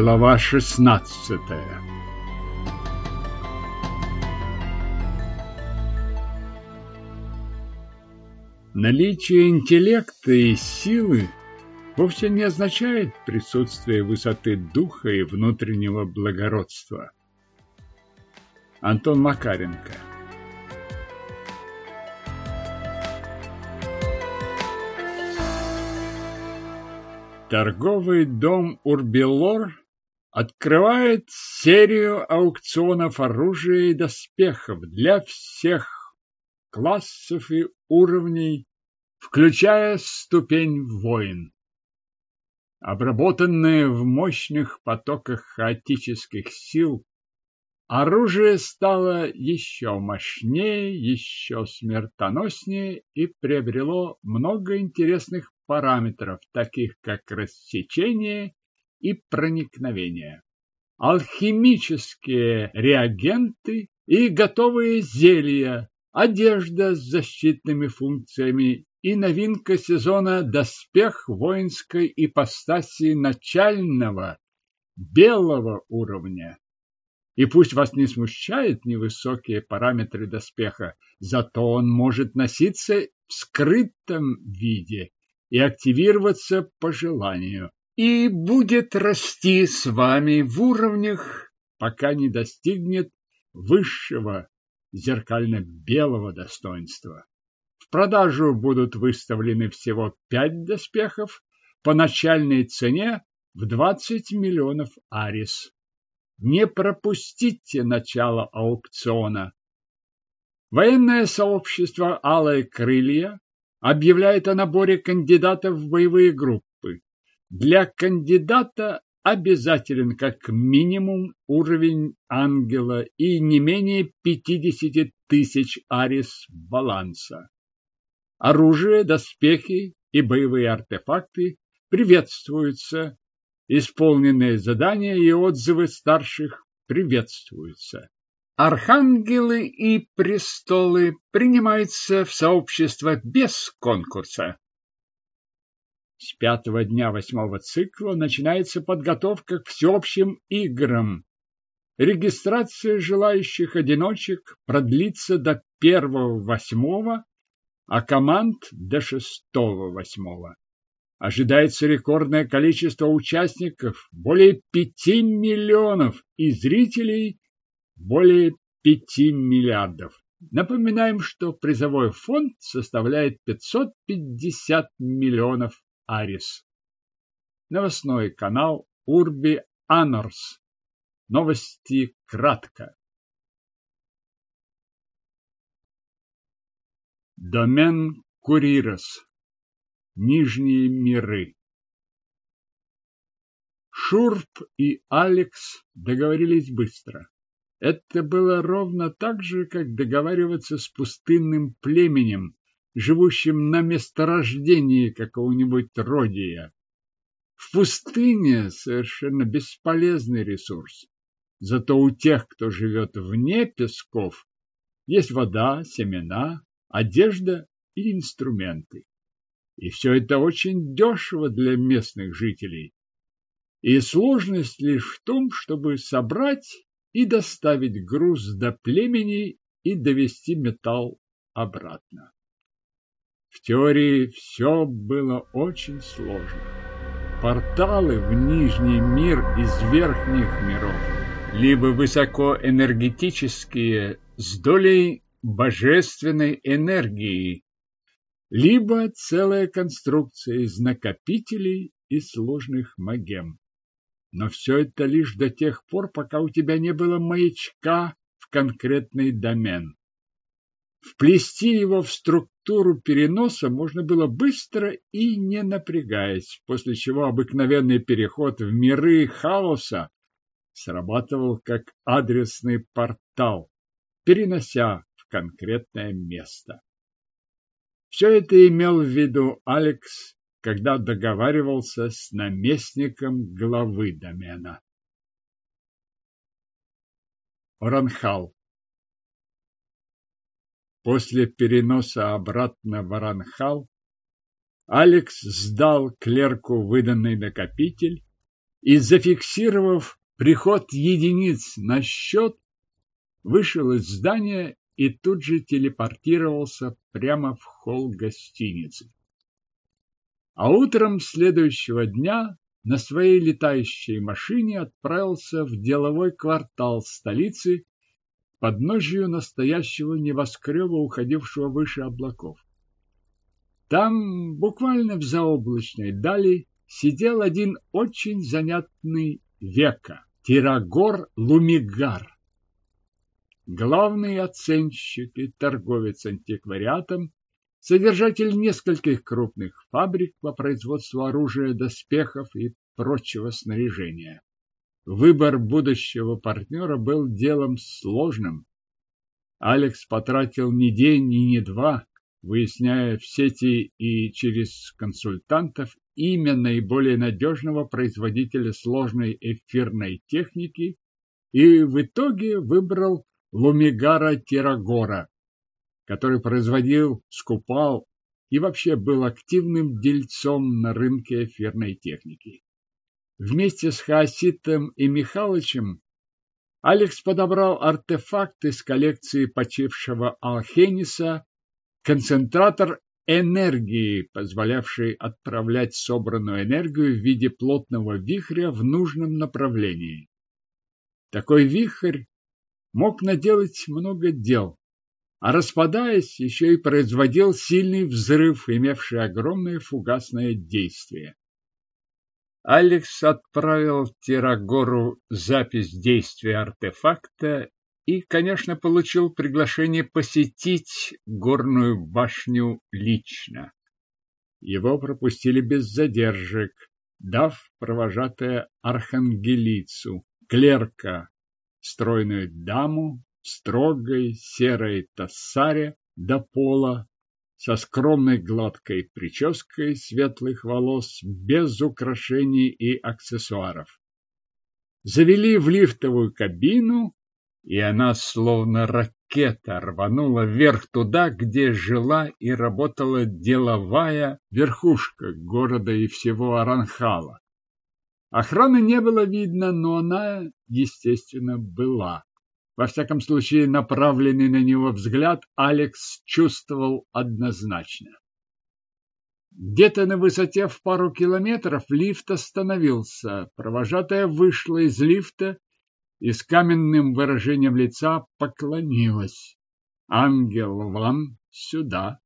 Глава шестнадцатая Наличие интеллекта и силы вовсе не означает присутствие высоты духа и внутреннего благородства. Антон Макаренко Торговый дом Урбилор открывает серию аукционов оружия и доспехов для всех классов и уровней, включая ступень воин. Обработанные в мощных потоках хаотических сил, оружие стало еще мощнее, еще смертоноснее и приобрело много интересных параметров, таких как рассечение и проникновение, алхимические реагенты и готовые зелья, одежда с защитными функциями и новинка сезона доспех воинской ипостаси начального белого уровня. И пусть вас не смущают невысокие параметры доспеха, зато он может носиться в скрытом виде и активироваться по желанию, и будет расти с вами в уровнях, пока не достигнет высшего зеркально-белого достоинства. В продажу будут выставлены всего пять доспехов по начальной цене в 20 миллионов арис. Не пропустите начало аукциона. Военное сообщество «Алые крылья» объявляет о наборе кандидатов в боевые группы. Для кандидата обязателен как минимум уровень ангела и не менее 50 тысяч арис баланса. Оружие, доспехи и боевые артефакты приветствуются. Исполненные задания и отзывы старших приветствуются. Архангелы и престолы принимаются в сообщество без конкурса. С пятого дня восьмого цикла начинается подготовка к всеобщим играм. Регистрация желающих одиночек продлится до первого восьмого, а команд до шестого восьмого. Ожидается рекордное количество участников – более пяти миллионов и зрителей более 5 миллиардов. Напоминаем, что призовой фонд составляет 550 миллионов арис. Новостной канал Урби Анорс. Новости кратко. Домен Курирос. Нижние миры. Шурп и Алекс договорились быстро. Это было ровно так же, как договариваться с пустынным племенем, живущим на месторождении какого-нибудь родия. В пустыне совершенно бесполезный ресурс. Зато у тех, кто живет вне песков, есть вода, семена, одежда и инструменты. И все это очень дешево для местных жителей. И сложность лишь в том, чтобы собрать и доставить груз до племени и довести металл обратно. В теории все было очень сложно. Порталы в Нижний мир из верхних миров, либо высокоэнергетические с долей божественной энергии, либо целая конструкция из накопителей и сложных магем. Но все это лишь до тех пор, пока у тебя не было маячка в конкретный домен. Вплести его в структуру переноса можно было быстро и не напрягаясь, после чего обыкновенный переход в миры хаоса срабатывал как адресный портал, перенося в конкретное место. Все это имел в виду Алекс когда договаривался с наместником главы домена. Оранхал После переноса обратно в Оранхал Алекс сдал клерку выданный накопитель и, зафиксировав приход единиц на счет, вышел из здания и тут же телепортировался прямо в холл гостиницы. А утром следующего дня на своей летающей машине отправился в деловой квартал столицы подножию настоящего небоскреба, уходившего выше облаков. Там, буквально в заоблачной дали, сидел один очень занятный века – Тирагор Лумигар. Главный оценщик и торговец антиквариатом, содержатель нескольких крупных фабрик по производству оружия, доспехов и прочего снаряжения. Выбор будущего партнера был делом сложным. Алекс потратил не день и не два, выясняя в сети и через консультантов имя наиболее надежного производителя сложной эфирной техники и в итоге выбрал Лумигара Тирагора, который производил, скупал и вообще был активным дельцом на рынке эфирной техники. Вместе с Хаоситом и Михалычем Алекс подобрал артефакты из коллекции почившего Алхениса концентратор энергии, позволявший отправлять собранную энергию в виде плотного вихря в нужном направлении. Такой вихрь мог наделать много дел, а распадаясь, еще и производил сильный взрыв, имевший огромное фугасное действие. Алекс отправил Тирагору запись действия артефакта и, конечно, получил приглашение посетить горную башню лично. Его пропустили без задержек, дав провожатая архангелицу, клерка, стройную даму, строгой серой тассаре до пола, со скромной гладкой прической светлых волос, без украшений и аксессуаров. Завели в лифтовую кабину, и она, словно ракета, рванула вверх туда, где жила и работала деловая верхушка города и всего Аранхала. Охраны не было видно, но она, естественно, была. Во всяком случае, направленный на него взгляд Алекс чувствовал однозначно. Где-то на высоте в пару километров лифт остановился. Провожатая вышла из лифта и с каменным выражением лица поклонилась. «Ангел, вам сюда!»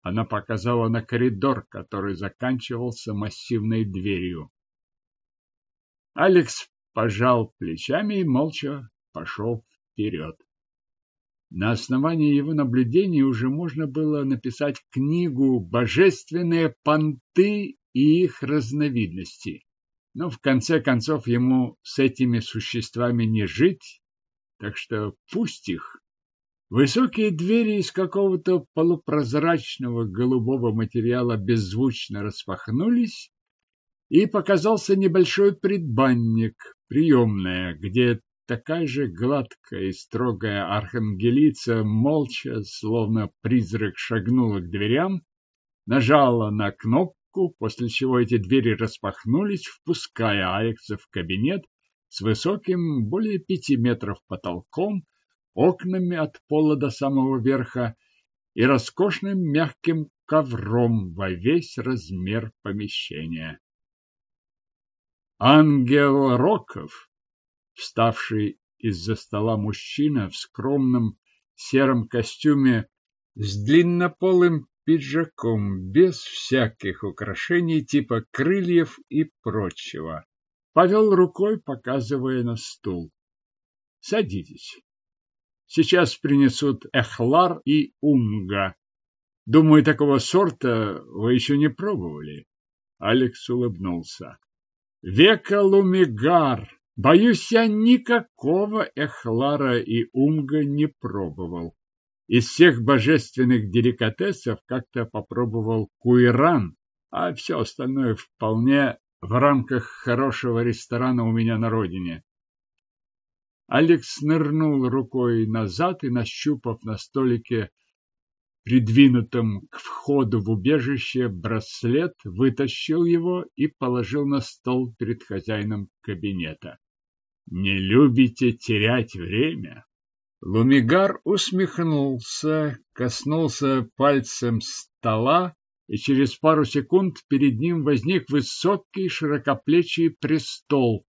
Она показала на коридор, который заканчивался массивной дверью. Алекс пожал плечами и молча пошел вперед. На основании его наблюдений уже можно было написать книгу «Божественные понты и их разновидности». Но в конце концов ему с этими существами не жить, так что пусть их. Высокие двери из какого-то полупрозрачного голубого материала беззвучно распахнулись, и показался небольшой предбанник, приемная, где такая же гладкая и строгая архангелица молча, словно призрак, шагнула к дверям, нажала на кнопку, после чего эти двери распахнулись, впуская Алекса в кабинет с высоким, более пяти метров потолком, окнами от пола до самого верха и роскошным мягким ковром во весь размер помещения. Ангел Роков, вставший из-за стола мужчина в скромном сером костюме с длиннополым пиджаком, без всяких украшений типа крыльев и прочего. Повел рукой, показывая на стул. Садитесь. Сейчас принесут эхлар и умга. Думаю, такого сорта вы еще не пробовали. Алекс улыбнулся. Века лумигар. Боюсь, я никакого эхлара и умга не пробовал. Из всех божественных деликатесов как-то попробовал куиран, а все остальное вполне в рамках хорошего ресторана у меня на родине. Алекс нырнул рукой назад и, нащупав на столике придвинутом к входу в убежище браслет, вытащил его и положил на стол перед хозяином кабинета. «Не любите терять время?» Лумигар усмехнулся, коснулся пальцем стола, и через пару секунд перед ним возник высокий широкоплечий престол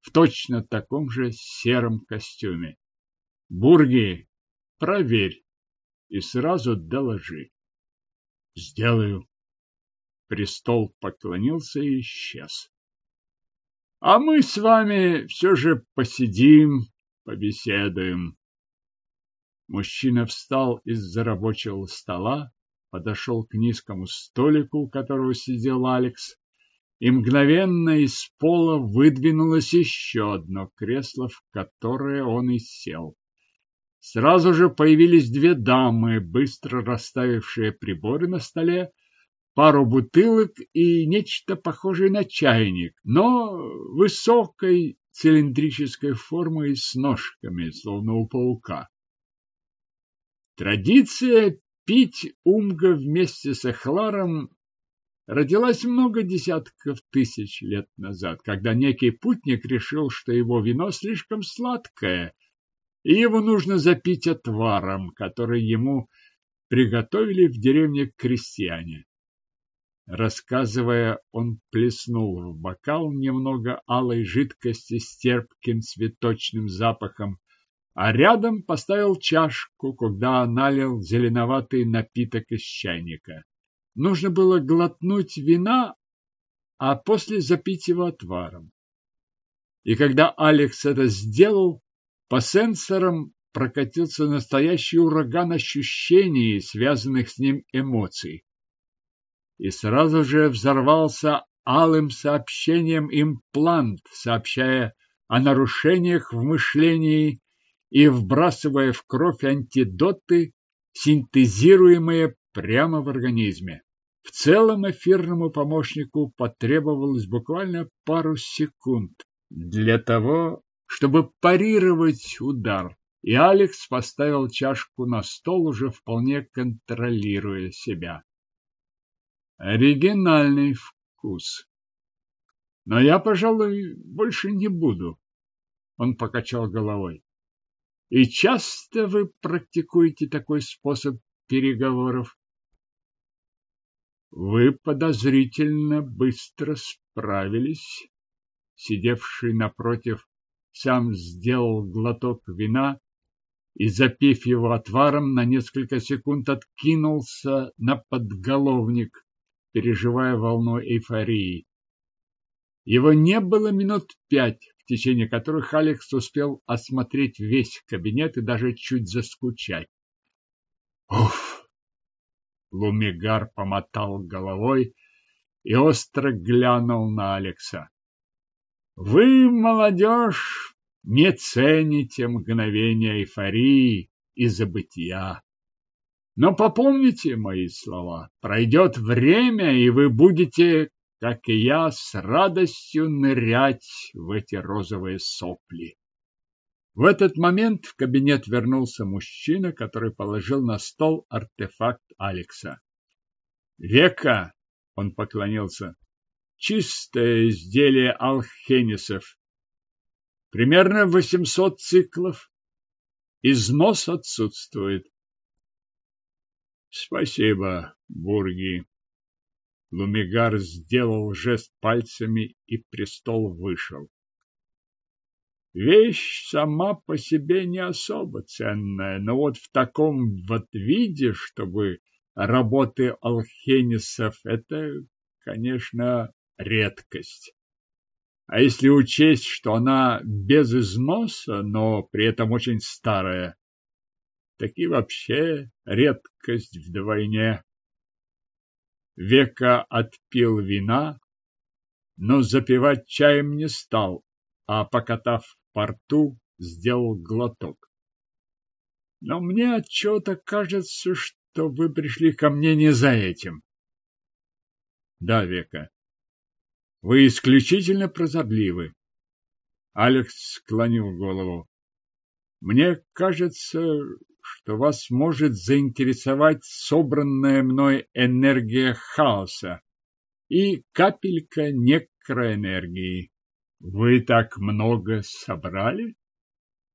в точно таком же сером костюме. Бурги, проверь и сразу доложи. Сделаю. Престол поклонился и исчез. А мы с вами все же посидим, побеседуем. Мужчина встал из-за рабочего стола, подошел к низкому столику, у которого сидел Алекс, и мгновенно из пола выдвинулось еще одно кресло, в которое он и сел. Сразу же появились две дамы, быстро расставившие приборы на столе, пару бутылок и нечто похожее на чайник, но высокой цилиндрической формы и с ножками, словно у паука. Традиция пить умга вместе с эхларом родилась много десятков тысяч лет назад, когда некий путник решил, что его вино слишком сладкое, и его нужно запить отваром, который ему приготовили в деревне крестьяне. Рассказывая, он плеснул в бокал немного алой жидкости с терпким цветочным запахом, а рядом поставил чашку, когда налил зеленоватый напиток из чайника. Нужно было глотнуть вина, а после запить его отваром. И когда Алекс это сделал, по сенсорам прокатился настоящий ураган ощущений, связанных с ним эмоций. И сразу же взорвался алым сообщением имплант, сообщая о нарушениях в мышлении и вбрасывая в кровь антидоты, синтезируемые прямо в организме. В целом эфирному помощнику потребовалось буквально пару секунд для того, чтобы парировать удар, и Алекс поставил чашку на стол, уже вполне контролируя себя. Оригинальный вкус. Но я, пожалуй, больше не буду. Он покачал головой. И часто вы практикуете такой способ переговоров? Вы подозрительно быстро справились. Сидевший напротив сам сделал глоток вина и, запив его отваром, на несколько секунд откинулся на подголовник, переживая волну эйфории. Его не было минут пять, в течение которых Алекс успел осмотреть весь кабинет и даже чуть заскучать. Уф! Лумигар помотал головой и остро глянул на Алекса. Вы, молодежь, не цените мгновения эйфории и забытия. Но попомните мои слова. Пройдет время, и вы будете как и я, с радостью нырять в эти розовые сопли. В этот момент в кабинет вернулся мужчина, который положил на стол артефакт Алекса. «Века!» — он поклонился. «Чистое изделие алхенисов. Примерно восемьсот циклов. Износ отсутствует». «Спасибо, Бурги», Лумигар сделал жест пальцами, и престол вышел. Вещь сама по себе не особо ценная, но вот в таком вот виде, чтобы работы алхенисов, это, конечно, редкость. А если учесть, что она без износа, но при этом очень старая, так и вообще редкость вдвойне. Века отпил вина, но запивать чаем не стал, а, покатав по рту, сделал глоток. Но мне отчего-то кажется, что вы пришли ко мне не за этим. Да, Века, вы исключительно прозорливы. Алекс склонил голову. Мне кажется, что вас может заинтересовать собранная мной энергия хаоса и капелька некроэнергии. Вы так много собрали?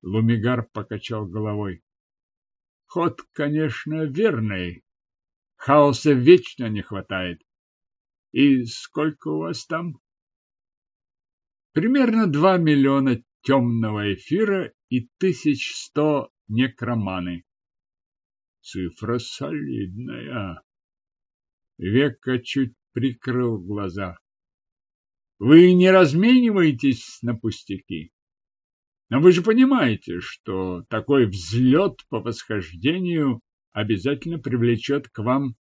Лумигар покачал головой. Ход, конечно, верный. Хаоса вечно не хватает. И сколько у вас там? Примерно два миллиона темного эфира и тысяч сто некроманы. Цифра солидная. Века чуть прикрыл глаза. Вы не размениваетесь на пустяки. Но вы же понимаете, что такой взлет по восхождению обязательно привлечет к вам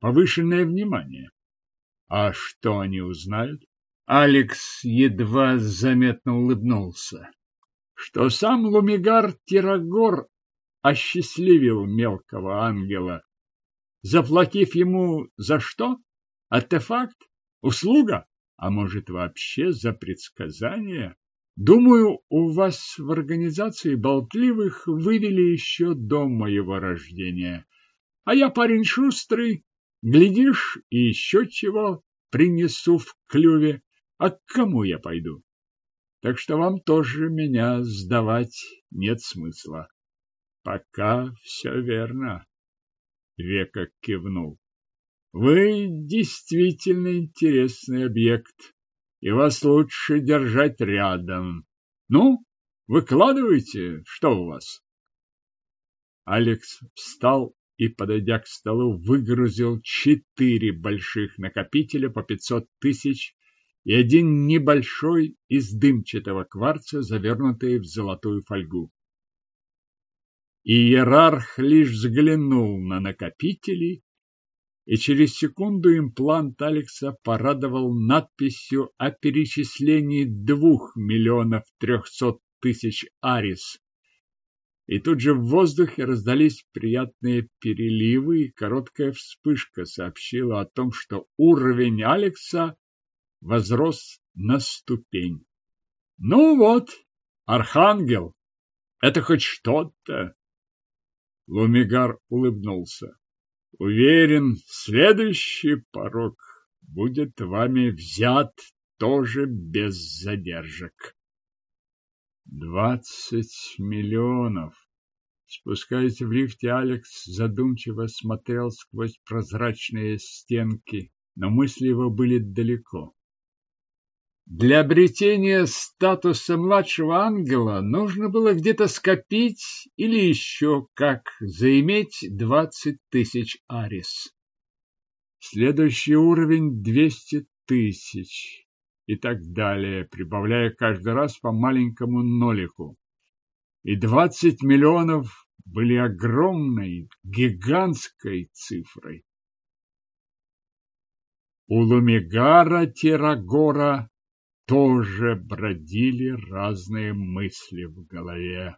повышенное внимание. А что они узнают? Алекс едва заметно улыбнулся. Что сам Лумигар Тирагор осчастливил мелкого ангела, заплатив ему за что? Артефакт? Услуга? А может, вообще за предсказание? Думаю, у вас в организации болтливых вывели еще до моего рождения. А я парень шустрый, глядишь, и еще чего принесу в клюве. А к кому я пойду? Так что вам тоже меня сдавать нет смысла. Пока все верно. Века кивнул. Вы действительно интересный объект, и вас лучше держать рядом. Ну, выкладывайте, что у вас? Алекс встал и, подойдя к столу, выгрузил четыре больших накопителя по пятьсот тысяч и один небольшой из дымчатого кварца, завернутый в золотую фольгу. Иерарх лишь взглянул на накопители, и через секунду имплант Алекса порадовал надписью о перечислении двух миллионов трехсот тысяч арис. И тут же в воздухе раздались приятные переливы, и короткая вспышка сообщила о том, что уровень Алекса возрос на ступень. Ну вот, архангел, это хоть что-то. Лумигар улыбнулся. Уверен, следующий порог будет вами взят тоже без задержек. Двадцать миллионов. Спускаясь в лифте, Алекс задумчиво смотрел сквозь прозрачные стенки, но мысли его были далеко. Для обретения статуса младшего ангела нужно было где-то скопить или еще как заиметь двадцать тысяч арис. Следующий уровень двести тысяч и так далее, прибавляя каждый раз по маленькому нолику. И двадцать миллионов были огромной, гигантской цифрой. У Лумигара Тирагора тоже бродили разные мысли в голове.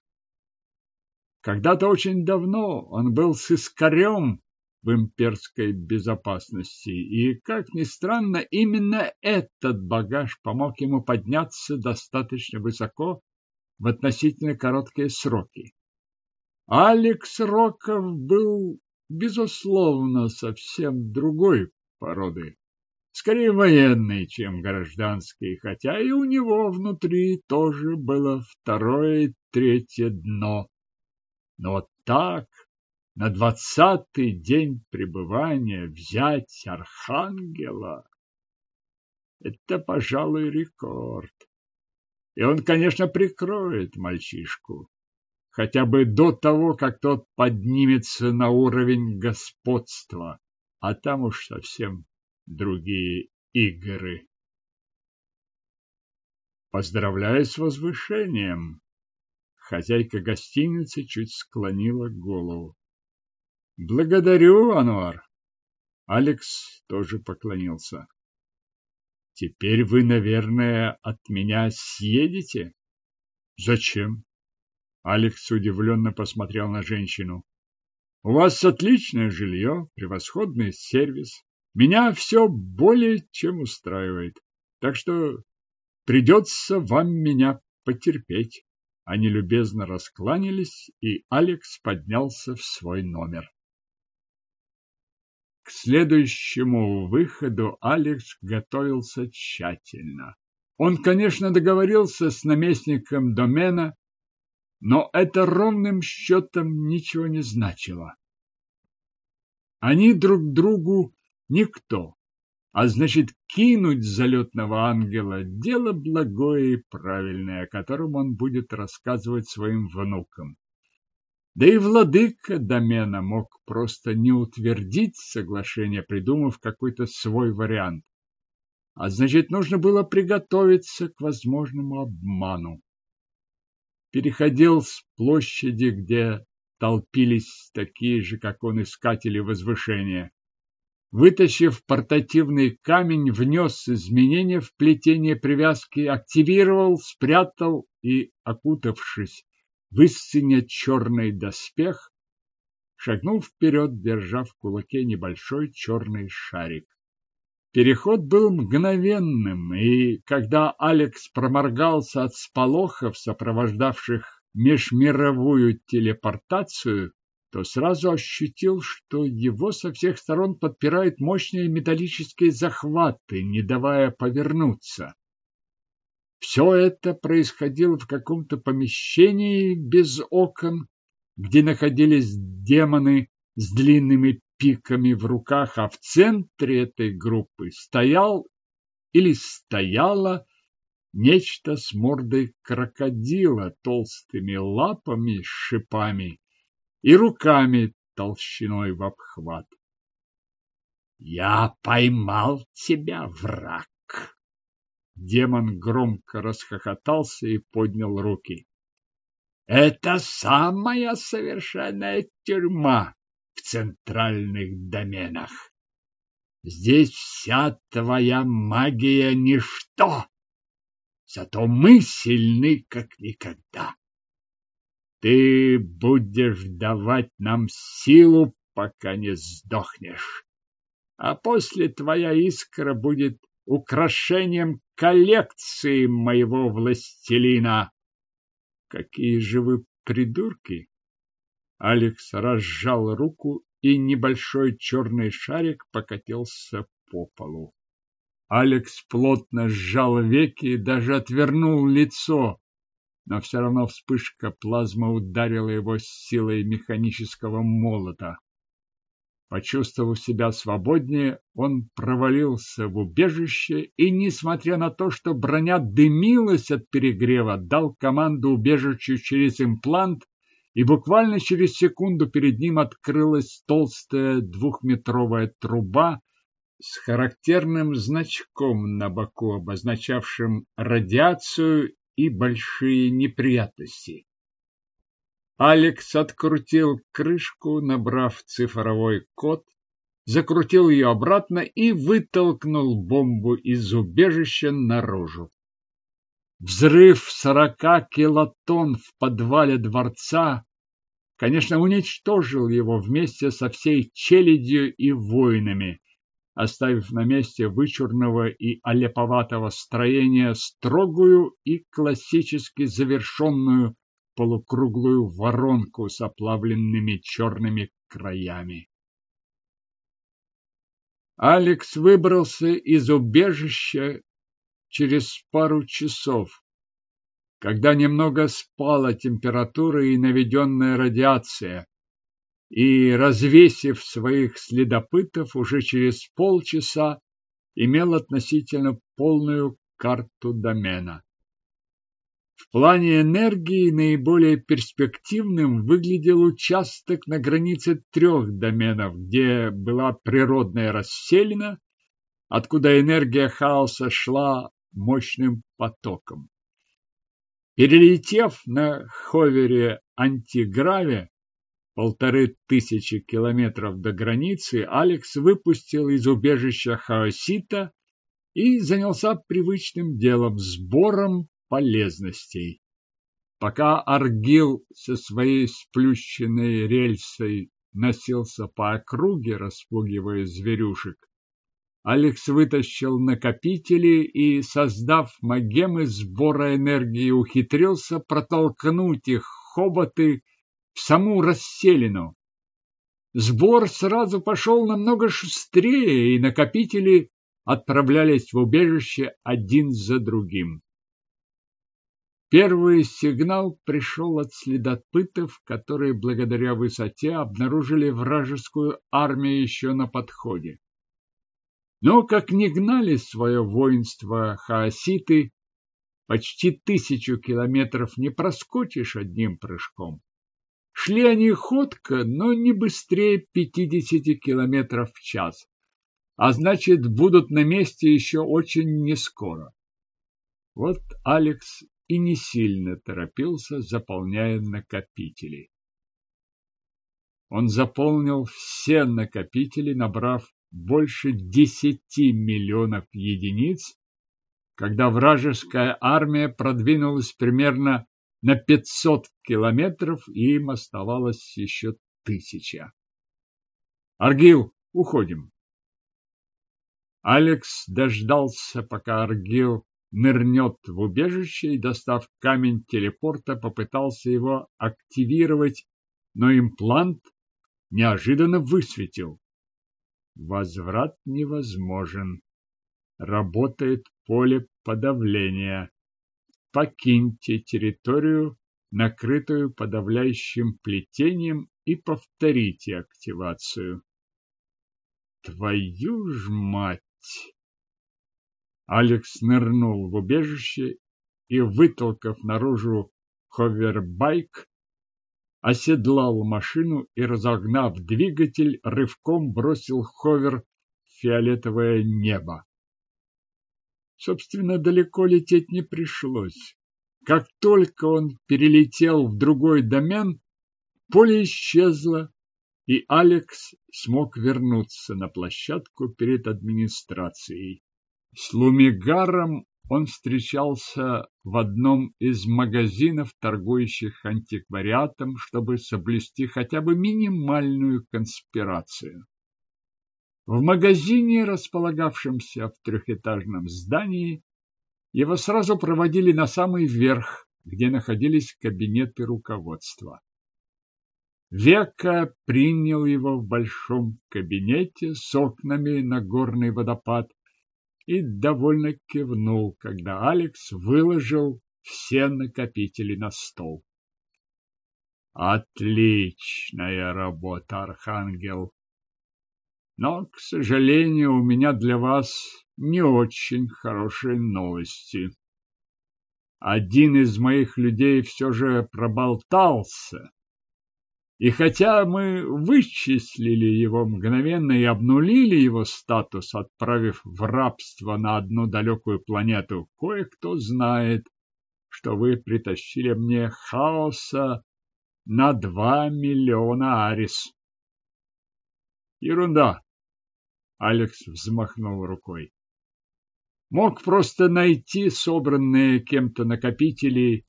Когда-то очень давно он был сыскарем в имперской безопасности, и, как ни странно, именно этот багаж помог ему подняться достаточно высоко в относительно короткие сроки. Алекс Роков был, безусловно, совсем другой породы скорее военный, чем гражданский, хотя и у него внутри тоже было второе и третье дно. Но вот так, на двадцатый день пребывания взять архангела — это, пожалуй, рекорд. И он, конечно, прикроет мальчишку, хотя бы до того, как тот поднимется на уровень господства, а там уж совсем другие игры. Поздравляю с возвышением. Хозяйка гостиницы чуть склонила голову. Благодарю, Ануар. Алекс тоже поклонился. Теперь вы, наверное, от меня съедете? Зачем? Алекс удивленно посмотрел на женщину. У вас отличное жилье, превосходный сервис. Меня все более чем устраивает. Так что придется вам меня потерпеть. Они любезно раскланялись, и Алекс поднялся в свой номер. К следующему выходу Алекс готовился тщательно. Он, конечно, договорился с наместником домена, но это ровным счетом ничего не значило. Они друг другу никто, а значит, кинуть залетного ангела – дело благое и правильное, о котором он будет рассказывать своим внукам. Да и владыка домена мог просто не утвердить соглашение, придумав какой-то свой вариант. А значит, нужно было приготовиться к возможному обману. Переходил с площади, где толпились такие же, как он, искатели возвышения. Вытащив портативный камень, внес изменения в плетение привязки, активировал, спрятал и, окутавшись в истине черный доспех, шагнул вперед, держа в кулаке небольшой черный шарик. Переход был мгновенным, и когда Алекс проморгался от сполохов, сопровождавших межмировую телепортацию, то сразу ощутил, что его со всех сторон подпирают мощные металлические захваты, не давая повернуться. Все это происходило в каком-то помещении без окон, где находились демоны с длинными пиками в руках, а в центре этой группы стоял или стояла нечто с мордой крокодила, толстыми лапами с шипами и руками толщиной в обхват. «Я поймал тебя, враг!» Демон громко расхохотался и поднял руки. «Это самая совершенная тюрьма в центральных доменах. Здесь вся твоя магия — ничто, зато мы сильны, как никогда. Ты будешь давать нам силу, пока не сдохнешь, а после твоя искра будет украшением коллекции моего властелина. Какие же вы придурки! Алекс разжал руку, и небольшой черный шарик покатился по полу. Алекс плотно сжал веки и даже отвернул лицо, но все равно вспышка плазмы ударила его с силой механического молота. Почувствовав себя свободнее, он провалился в убежище и, несмотря на то, что броня дымилась от перегрева, дал команду убежищу через имплант, и буквально через секунду перед ним открылась толстая двухметровая труба с характерным значком на боку, обозначавшим радиацию и большие неприятности. Алекс открутил крышку, набрав цифровой код, закрутил ее обратно и вытолкнул бомбу из убежища наружу. Взрыв сорока килотонн в подвале дворца, конечно, уничтожил его вместе со всей челядью и воинами, оставив на месте вычурного и олеповатого строения строгую и классически завершенную полукруглую воронку с оплавленными черными краями. Алекс выбрался из убежища через пару часов, когда немного спала температура и наведенная радиация, и, развесив своих следопытов, уже через полчаса имел относительно полную карту домена. В плане энергии наиболее перспективным выглядел участок на границе трех доменов, где была природная расселена, откуда энергия хаоса шла мощным потоком. Перелетев на ховере антиграве, полторы тысячи километров до границы, Алекс выпустил из убежища хаосита и занялся привычным делом – сбором полезностей. Пока Аргил со своей сплющенной рельсой носился по округе, распугивая зверюшек, Алекс вытащил накопители и, создав магемы сбора энергии, ухитрился протолкнуть их хоботы саму расселину. Сбор сразу пошел намного шустрее, и накопители отправлялись в убежище один за другим. Первый сигнал пришел от следопытов, которые благодаря высоте обнаружили вражескую армию еще на подходе. Но как не гнали свое воинство хаоситы, почти тысячу километров не проскочишь одним прыжком. Шли они ходко, но не быстрее 50 километров в час, а значит, будут на месте еще очень нескоро. Вот Алекс и не сильно торопился, заполняя накопители. Он заполнил все накопители, набрав больше десяти миллионов единиц, когда вражеская армия продвинулась примерно на 500 километров, и им оставалось еще тысяча. Аргил, уходим. Алекс дождался, пока Аргил нырнет в убежище и, достав камень телепорта, попытался его активировать, но имплант неожиданно высветил. Возврат невозможен. Работает поле подавления. Покиньте территорию, накрытую подавляющим плетением, и повторите активацию. Твою ж мать! Алекс нырнул в убежище и, вытолкав наружу ховербайк, оседлал машину и, разогнав двигатель, рывком бросил ховер в фиолетовое небо. Собственно, далеко лететь не пришлось. Как только он перелетел в другой домен, поле исчезло, и Алекс смог вернуться на площадку перед администрацией. С Лумигаром он встречался в одном из магазинов, торгующих антиквариатом, чтобы соблюсти хотя бы минимальную конспирацию. В магазине, располагавшемся в трехэтажном здании, его сразу проводили на самый верх, где находились кабинеты руководства. Века принял его в большом кабинете с окнами на горный водопад, и довольно кивнул, когда Алекс выложил все накопители на стол. Отличная работа, Архангел. Но, к сожалению, у меня для вас не очень хорошие новости. Один из моих людей все же проболтался и хотя мы вычислили его мгновенно и обнулили его статус, отправив в рабство на одну далекую планету, кое-кто знает, что вы притащили мне хаоса на два миллиона арис. Ерунда. Алекс взмахнул рукой. Мог просто найти собранные кем-то накопители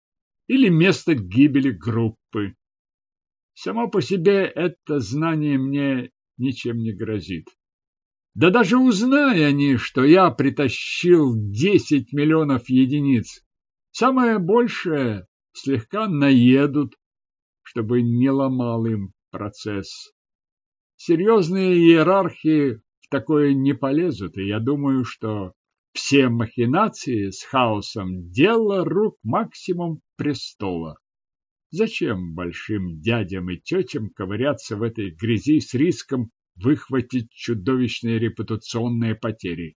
или место гибели группы. Само по себе это знание мне ничем не грозит. Да даже узная они, что я притащил 10 миллионов единиц, самое большее слегка наедут, чтобы не ломал им процесс. Серьезные иерархи в такое не полезут, и я думаю, что все махинации с хаосом – дело рук максимум престола. Зачем большим дядям и тетям ковыряться в этой грязи с риском выхватить чудовищные репутационные потери?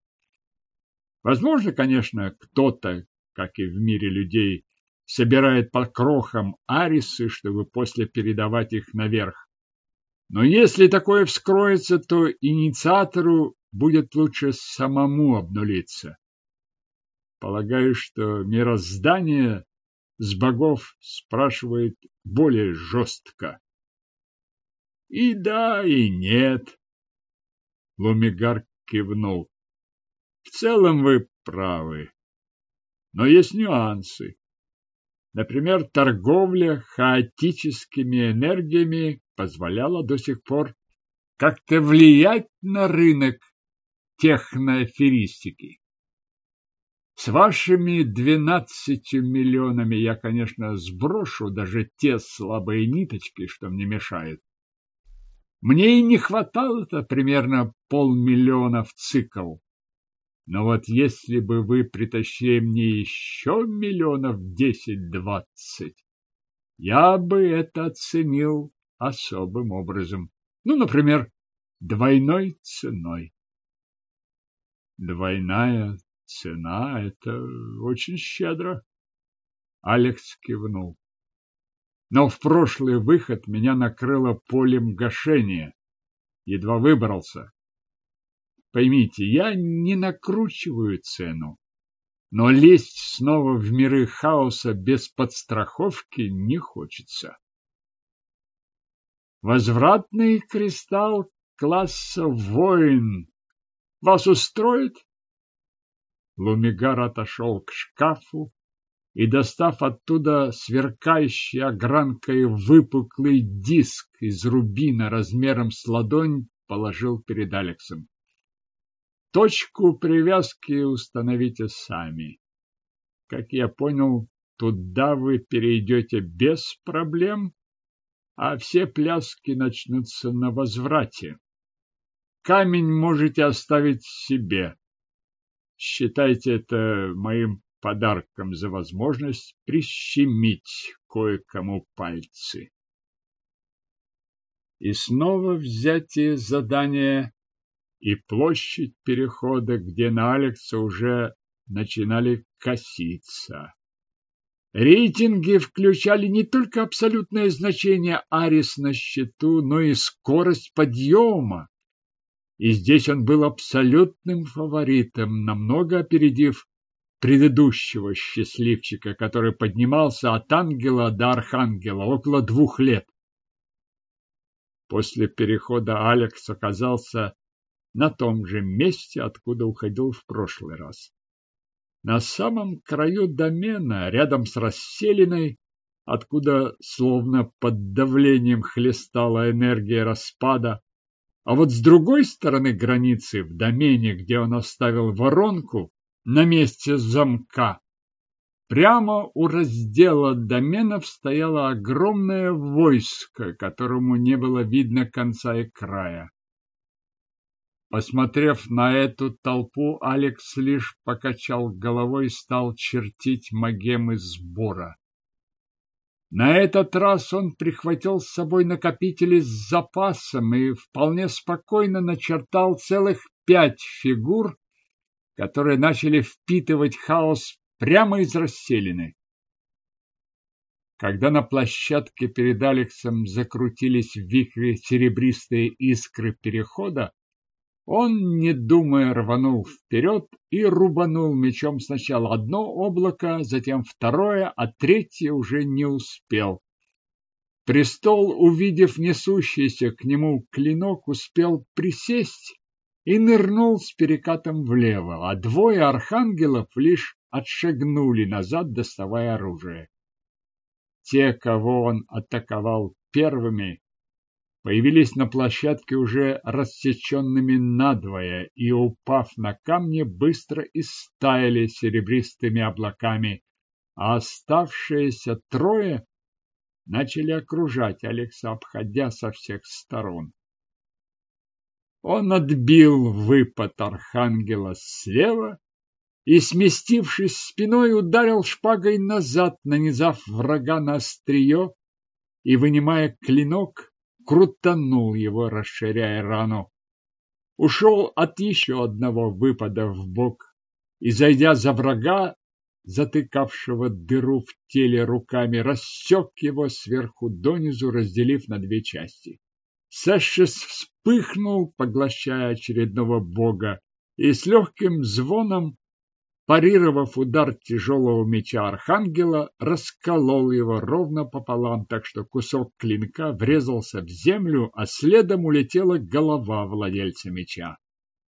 Возможно, конечно, кто-то, как и в мире людей, собирает по крохам арисы, чтобы после передавать их наверх. Но если такое вскроется, то инициатору будет лучше самому обнулиться. Полагаю, что мироздание с богов спрашивает более жестко. И да, и нет. Лумигар кивнул. В целом вы правы. Но есть нюансы. Например, торговля хаотическими энергиями позволяла до сих пор как-то влиять на рынок, техноаферистики. С вашими двенадцатью миллионами я, конечно, сброшу даже те слабые ниточки, что мне мешают. Мне и не хватало-то примерно полмиллиона в цикл. Но вот если бы вы притащили мне еще миллионов десять-двадцать, я бы это оценил особым образом. Ну, например, двойной ценой. Двойная цена — это очень щедро. Алекс кивнул. Но в прошлый выход меня накрыло полем гашения. Едва выбрался. Поймите, я не накручиваю цену. Но лезть снова в миры хаоса без подстраховки не хочется. Возвратный кристалл класса воин вас устроит? Лумигар отошел к шкафу и, достав оттуда сверкающий огранкой выпуклый диск из рубина размером с ладонь, положил перед Алексом. Точку привязки установите сами. Как я понял, туда вы перейдете без проблем, а все пляски начнутся на возврате. Камень можете оставить себе. Считайте это моим подарком за возможность прищемить кое-кому пальцы. И снова взятие задания и площадь перехода, где на Алекса уже начинали коситься. Рейтинги включали не только абсолютное значение Арис на счету, но и скорость подъема. И здесь он был абсолютным фаворитом, намного опередив предыдущего счастливчика, который поднимался от ангела до архангела около двух лет. После перехода Алекс оказался на том же месте, откуда уходил в прошлый раз. На самом краю домена, рядом с расселиной, откуда словно под давлением хлестала энергия распада, а вот с другой стороны границы, в домене, где он оставил воронку, на месте замка, прямо у раздела доменов стояло огромное войско, которому не было видно конца и края. Посмотрев на эту толпу, Алекс лишь покачал головой и стал чертить магемы сбора. На этот раз он прихватил с собой накопители с запасом и вполне спокойно начертал целых пять фигур, которые начали впитывать хаос прямо из расселины. Когда на площадке перед Алексом закрутились в вихре серебристые искры перехода, он, не думая, рванул вперед и рубанул мечом сначала одно облако, затем второе, а третье уже не успел. Престол, увидев несущийся к нему клинок, успел присесть и нырнул с перекатом влево, а двое архангелов лишь отшагнули назад, доставая оружие. Те, кого он атаковал первыми, появились на площадке уже рассеченными надвое и, упав на камни, быстро истаяли серебристыми облаками, а оставшиеся трое начали окружать Алекса, обходя со всех сторон. Он отбил выпад архангела слева и, сместившись спиной, ударил шпагой назад, нанизав врага на острие и, вынимая клинок, крутанул его, расширяя рану. Ушел от еще одного выпада в бок и, зайдя за врага, затыкавшего дыру в теле руками, рассек его сверху донизу, разделив на две части. Сэшес вспыхнул, поглощая очередного бога, и с легким звоном парировав удар тяжелого меча архангела, расколол его ровно пополам, так что кусок клинка врезался в землю, а следом улетела голова владельца меча.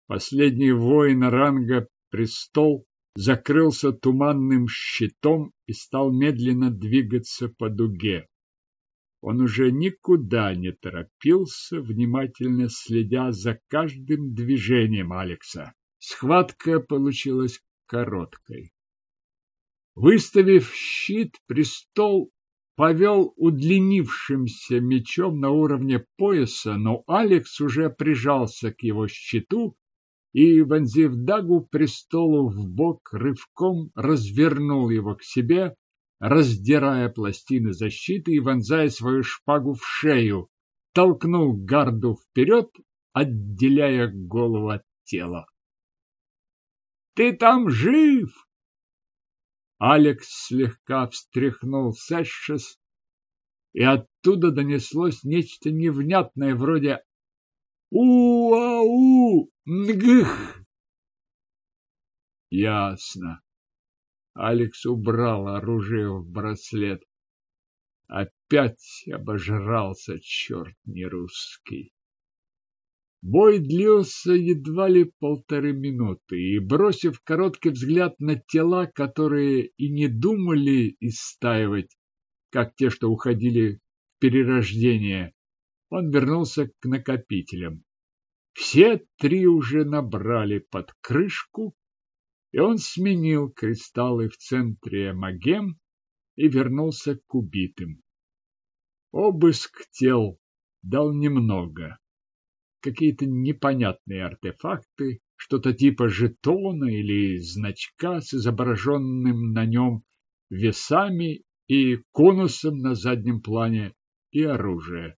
Последний воин ранга престол закрылся туманным щитом и стал медленно двигаться по дуге. Он уже никуда не торопился, внимательно следя за каждым движением Алекса. Схватка получилась короткой. Выставив щит, престол повел удлинившимся мечом на уровне пояса, но Алекс уже прижался к его щиту и, вонзив дагу престолу в бок, рывком развернул его к себе, раздирая пластины защиты и вонзая свою шпагу в шею, толкнул гарду вперед, отделяя голову от тела. «Ты там жив!» Алекс слегка встряхнул Сэшес, и оттуда донеслось нечто невнятное, вроде «У-ау! Нгых!» Ясно. Алекс убрал оружие в браслет. Опять обожрался черт не русский. Бой длился едва ли полторы минуты, и, бросив короткий взгляд на тела, которые и не думали истаивать, как те, что уходили в перерождение, он вернулся к накопителям. Все три уже набрали под крышку, и он сменил кристаллы в центре магем и вернулся к убитым. Обыск тел дал немного какие-то непонятные артефакты, что-то типа жетона или значка с изображенным на нем весами и конусом на заднем плане и оружие.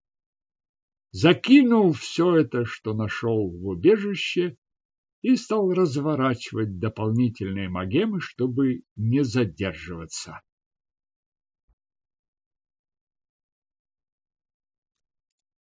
Закинул все это, что нашел в убежище, и стал разворачивать дополнительные магемы, чтобы не задерживаться.